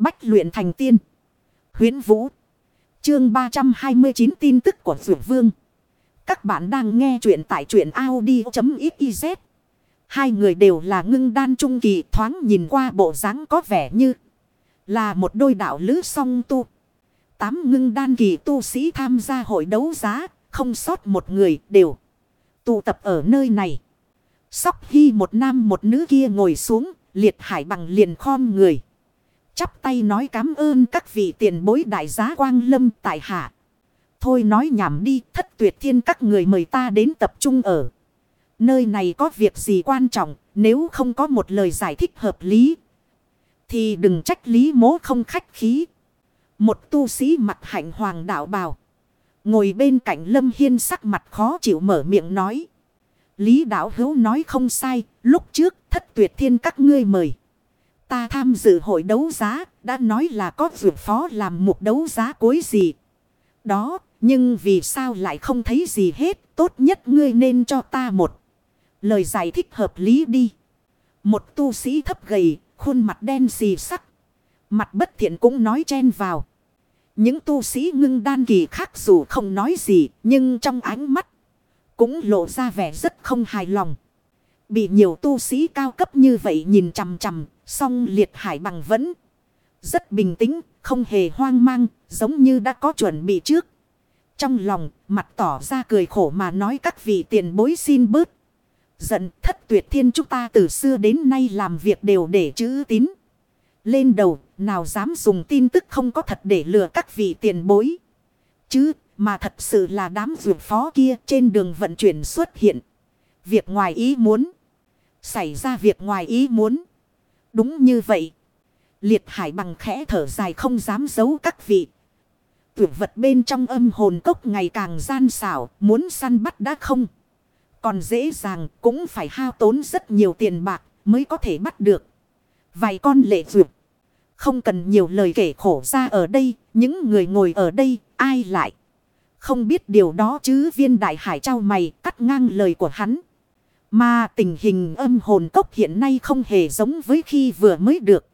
Bách luyện thành tiên. Huyến Vũ. Chương 329 tin tức của Dược Vương. Các bạn đang nghe truyện tại truyện Audi.xyz. Hai người đều là ngưng đan trung kỳ thoáng nhìn qua bộ dáng có vẻ như là một đôi đạo lữ song tu. Tám ngưng đan kỳ tu sĩ tham gia hội đấu giá, không sót một người đều tụ tập ở nơi này. Sóc khi một nam một nữ kia ngồi xuống, liệt hải bằng liền khom người. Chắp tay nói cảm ơn các vị tiền bối đại giá quang lâm tại hạ. Thôi nói nhảm đi, thất tuyệt thiên các người mời ta đến tập trung ở. Nơi này có việc gì quan trọng, nếu không có một lời giải thích hợp lý. Thì đừng trách lý mố không khách khí. Một tu sĩ mặt hạnh hoàng đạo bào. Ngồi bên cạnh lâm hiên sắc mặt khó chịu mở miệng nói. Lý đạo hữu nói không sai, lúc trước thất tuyệt thiên các ngươi mời. Ta tham dự hội đấu giá, đã nói là có vượt phó làm một đấu giá cuối gì. Đó, nhưng vì sao lại không thấy gì hết, tốt nhất ngươi nên cho ta một. Lời giải thích hợp lý đi. Một tu sĩ thấp gầy, khuôn mặt đen xì sắc. Mặt bất thiện cũng nói chen vào. Những tu sĩ ngưng đan kỳ khác dù không nói gì, nhưng trong ánh mắt cũng lộ ra vẻ rất không hài lòng. Bị nhiều tu sĩ cao cấp như vậy nhìn chằm chằm, song liệt hải bằng vẫn rất bình tĩnh, không hề hoang mang, giống như đã có chuẩn bị trước. Trong lòng, mặt tỏ ra cười khổ mà nói các vị tiền bối xin bớt. Giận thất tuyệt thiên chúng ta từ xưa đến nay làm việc đều để chữ tín. Lên đầu, nào dám dùng tin tức không có thật để lừa các vị tiền bối. Chứ, mà thật sự là đám vượt phó kia trên đường vận chuyển xuất hiện. Việc ngoài ý muốn. Xảy ra việc ngoài ý muốn. Đúng như vậy. Liệt hải bằng khẽ thở dài không dám giấu các vị. Tuyệt vật bên trong âm hồn cốc ngày càng gian xảo, muốn săn bắt đã không. Còn dễ dàng cũng phải hao tốn rất nhiều tiền bạc mới có thể bắt được. Vài con lệ vượt. Không cần nhiều lời kể khổ ra ở đây, những người ngồi ở đây, ai lại. Không biết điều đó chứ viên đại hải trao mày cắt ngang lời của hắn. Mà tình hình âm hồn cốc hiện nay không hề giống với khi vừa mới được.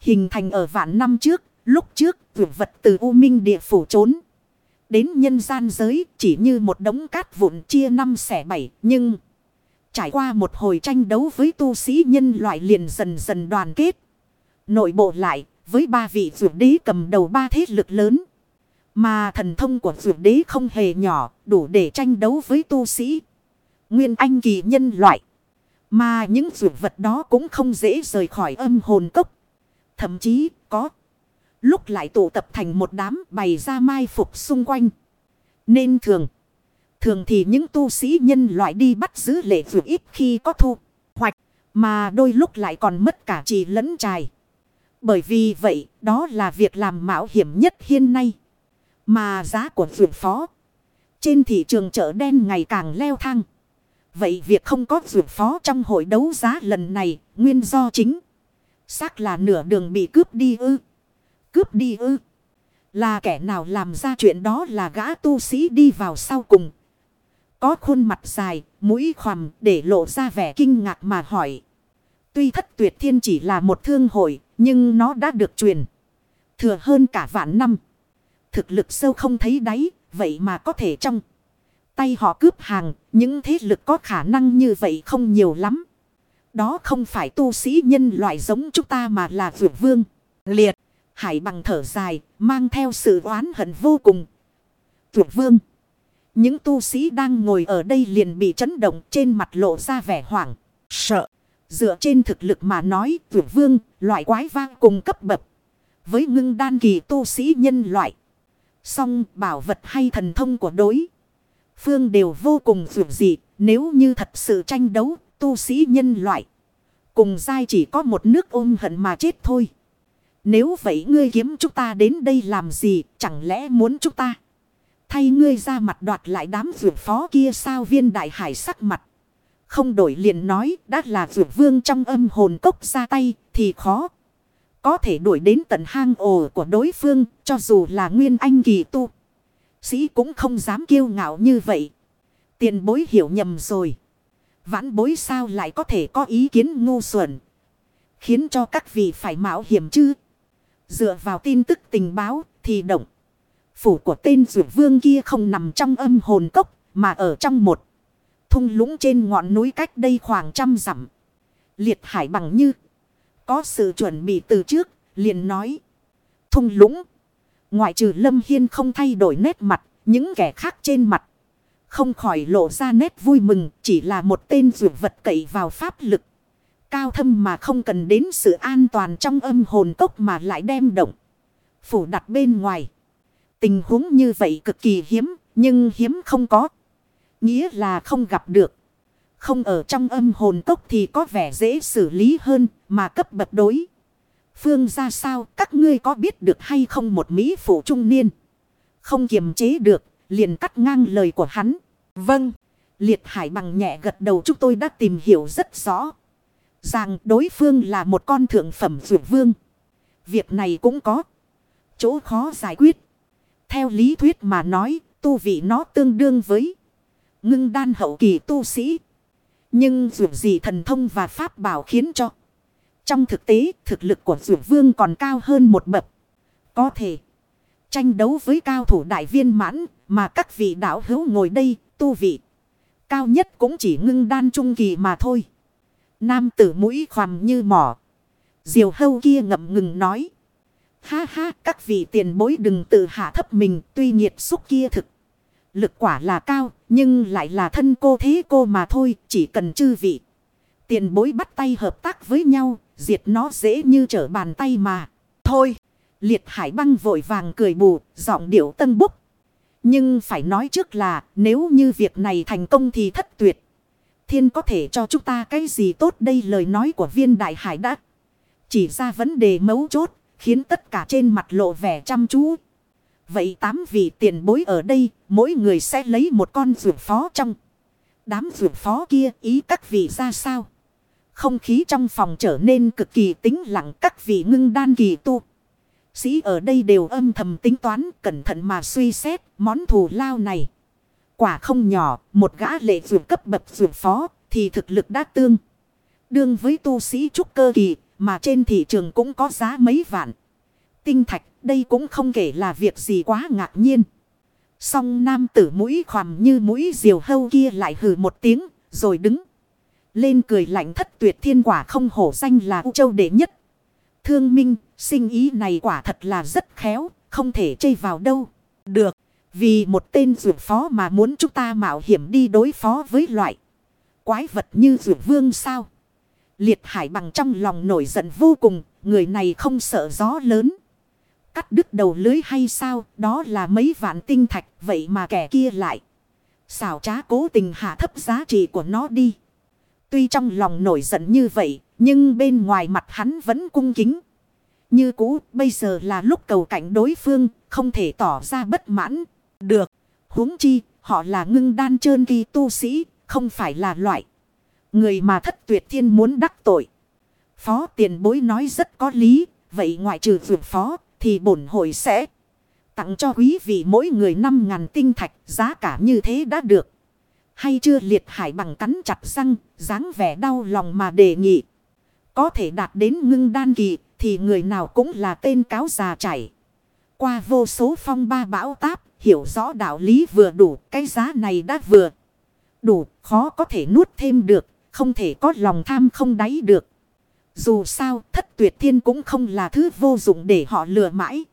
Hình thành ở vạn năm trước, lúc trước vượt vật từ U Minh địa phủ trốn. Đến nhân gian giới chỉ như một đống cát vụn chia năm xẻ bảy nhưng... Trải qua một hồi tranh đấu với tu sĩ nhân loại liền dần dần đoàn kết. Nội bộ lại với ba vị vượt đế cầm đầu ba thế lực lớn. Mà thần thông của vượt đế không hề nhỏ đủ để tranh đấu với tu sĩ. Nguyên anh kỳ nhân loại. Mà những vượt vật đó cũng không dễ rời khỏi âm hồn cốc. Thậm chí có. Lúc lại tụ tập thành một đám bày ra mai phục xung quanh. Nên thường. Thường thì những tu sĩ nhân loại đi bắt giữ lệ vượt ít khi có thu. Hoạch. Mà đôi lúc lại còn mất cả trì lẫn trài. Bởi vì vậy, đó là việc làm mạo hiểm nhất hiện nay. Mà giá của vượt phó. Trên thị trường chợ đen ngày càng leo thang. Vậy việc không có vượt phó trong hội đấu giá lần này, nguyên do chính. Xác là nửa đường bị cướp đi ư. Cướp đi ư. Là kẻ nào làm ra chuyện đó là gã tu sĩ đi vào sau cùng. Có khuôn mặt dài, mũi khoằm để lộ ra vẻ kinh ngạc mà hỏi. Tuy thất tuyệt thiên chỉ là một thương hội, nhưng nó đã được truyền. Thừa hơn cả vạn năm. Thực lực sâu không thấy đáy, vậy mà có thể trong tay họ cướp hàng, những thế lực có khả năng như vậy không nhiều lắm. Đó không phải tu sĩ nhân loại giống chúng ta mà là vượt vương. Liệt, hải bằng thở dài, mang theo sự oán hận vô cùng. Vượt vương. Những tu sĩ đang ngồi ở đây liền bị chấn động trên mặt lộ ra vẻ hoảng, sợ. Dựa trên thực lực mà nói vượt vương, loại quái vang cùng cấp bậc. Với ngưng đan kỳ tu sĩ nhân loại. Song bảo vật hay thần thông của đối. Phương đều vô cùng dù dị. Nếu như thật sự tranh đấu, tu sĩ nhân loại. Cùng dai chỉ có một nước ôm hận mà chết thôi. Nếu vậy ngươi kiếm chúng ta đến đây làm gì, chẳng lẽ muốn chúng ta thay ngươi ra mặt đoạt lại đám vượt phó kia sao viên đại hải sắc mặt. Không đổi liền nói đã là vượt vương trong âm hồn cốc ra tay thì khó. Có thể đuổi đến tận hang ổ của đối phương cho dù là nguyên anh kỳ tu. Sĩ cũng không dám kiêu ngạo như vậy. Tiền bối hiểu nhầm rồi. Vãn bối sao lại có thể có ý kiến ngu xuẩn. Khiến cho các vị phải mạo hiểm chứ. Dựa vào tin tức tình báo thì động. Phủ của tên rượu vương kia không nằm trong âm hồn cốc, mà ở trong một thung lũng trên ngọn núi cách đây khoảng trăm dặm. Liệt hải bằng như có sự chuẩn bị từ trước, liền nói. Thung lũng. Ngoại trừ Lâm Hiên không thay đổi nét mặt. Những kẻ khác trên mặt. Không khỏi lộ ra nét vui mừng. Chỉ là một tên rượu vật cậy vào pháp lực. Cao thâm mà không cần đến sự an toàn trong âm hồn cốc mà lại đem động. Phủ đặt bên ngoài. Tình huống như vậy cực kỳ hiếm. Nhưng hiếm không có. Nghĩa là không gặp được. Không ở trong âm hồn cốc thì có vẻ dễ xử lý hơn, mà cấp bậc đối. Phương ra sao, các ngươi có biết được hay không một Mỹ phụ trung niên. Không kiềm chế được, liền cắt ngang lời của hắn. Vâng. Liệt hải bằng nhẹ gật đầu, chúng tôi đã tìm hiểu rất rõ. Rằng đối phương là một con thượng phẩm dược vương. Việc này cũng có. Chỗ khó giải quyết. Theo lý thuyết mà nói, tu vị nó tương đương với. Ngưng đan hậu kỳ tu sĩ. Nhưng dù gì thần thông và pháp bảo khiến cho. Trong thực tế, thực lực của Dược Vương còn cao hơn một bậc. Có thể tranh đấu với cao thủ đại viên mãn mà các vị đạo hữu ngồi đây, tu vị. Cao nhất cũng chỉ ngưng đan trung kỳ mà thôi. Nam tử mũi khoằm như mỏ. Diều hâu kia ngậm ngừng nói. Ha ha, các vị tiền bối đừng tự hạ thấp mình, tuy nhiệt xúc kia thực. Lực quả là cao, nhưng lại là thân cô thế cô mà thôi, chỉ cần chư vị. Tiền bối bắt tay hợp tác với nhau, diệt nó dễ như trở bàn tay mà. Thôi, liệt hải băng vội vàng cười bù, giọng điệu tân búc. Nhưng phải nói trước là nếu như việc này thành công thì thất tuyệt. Thiên có thể cho chúng ta cái gì tốt đây lời nói của viên đại hải đã. Chỉ ra vấn đề mấu chốt, khiến tất cả trên mặt lộ vẻ chăm chú. Vậy tám vị tiền bối ở đây, mỗi người sẽ lấy một con rượu phó trong. Đám rượu phó kia ý các vị ra sao? Không khí trong phòng trở nên cực kỳ tĩnh lặng các vị ngưng đan kỳ tu. Sĩ ở đây đều âm thầm tính toán cẩn thận mà suy xét món thù lao này. Quả không nhỏ, một gã lệ vượt cấp bậc vượt phó thì thực lực đã tương. Đương với tu sĩ trúc cơ kỳ mà trên thị trường cũng có giá mấy vạn. Tinh thạch đây cũng không kể là việc gì quá ngạc nhiên. Song nam tử mũi khoằm như mũi diều hâu kia lại hừ một tiếng rồi đứng. Lên cười lạnh thất tuyệt thiên quả không hổ danh là U Châu đệ nhất. Thương minh, sinh ý này quả thật là rất khéo, không thể chây vào đâu. Được, vì một tên dược phó mà muốn chúng ta mạo hiểm đi đối phó với loại quái vật như dược vương sao. Liệt hải bằng trong lòng nổi giận vô cùng, người này không sợ gió lớn. Cắt đứt đầu lưới hay sao, đó là mấy vạn tinh thạch, vậy mà kẻ kia lại. Xảo trá cố tình hạ thấp giá trị của nó đi. Tuy trong lòng nổi giận như vậy, nhưng bên ngoài mặt hắn vẫn cung kính. Như cũ, bây giờ là lúc cầu cảnh đối phương, không thể tỏ ra bất mãn. Được, huống chi, họ là ngưng đan trơn kỳ tu sĩ, không phải là loại. Người mà thất tuyệt thiên muốn đắc tội. Phó tiền bối nói rất có lý, vậy ngoại trừ vượt phó, thì bổn hội sẽ tặng cho quý vị mỗi người 5.000 tinh thạch, giá cả như thế đã được. Hay chưa liệt hải bằng cắn chặt răng, dáng vẻ đau lòng mà đề nghị. Có thể đạt đến ngưng đan kỳ, thì người nào cũng là tên cáo già chảy. Qua vô số phong ba bão táp, hiểu rõ đạo lý vừa đủ, cái giá này đã vừa. Đủ, khó có thể nuốt thêm được, không thể có lòng tham không đáy được. Dù sao, thất tuyệt thiên cũng không là thứ vô dụng để họ lừa mãi.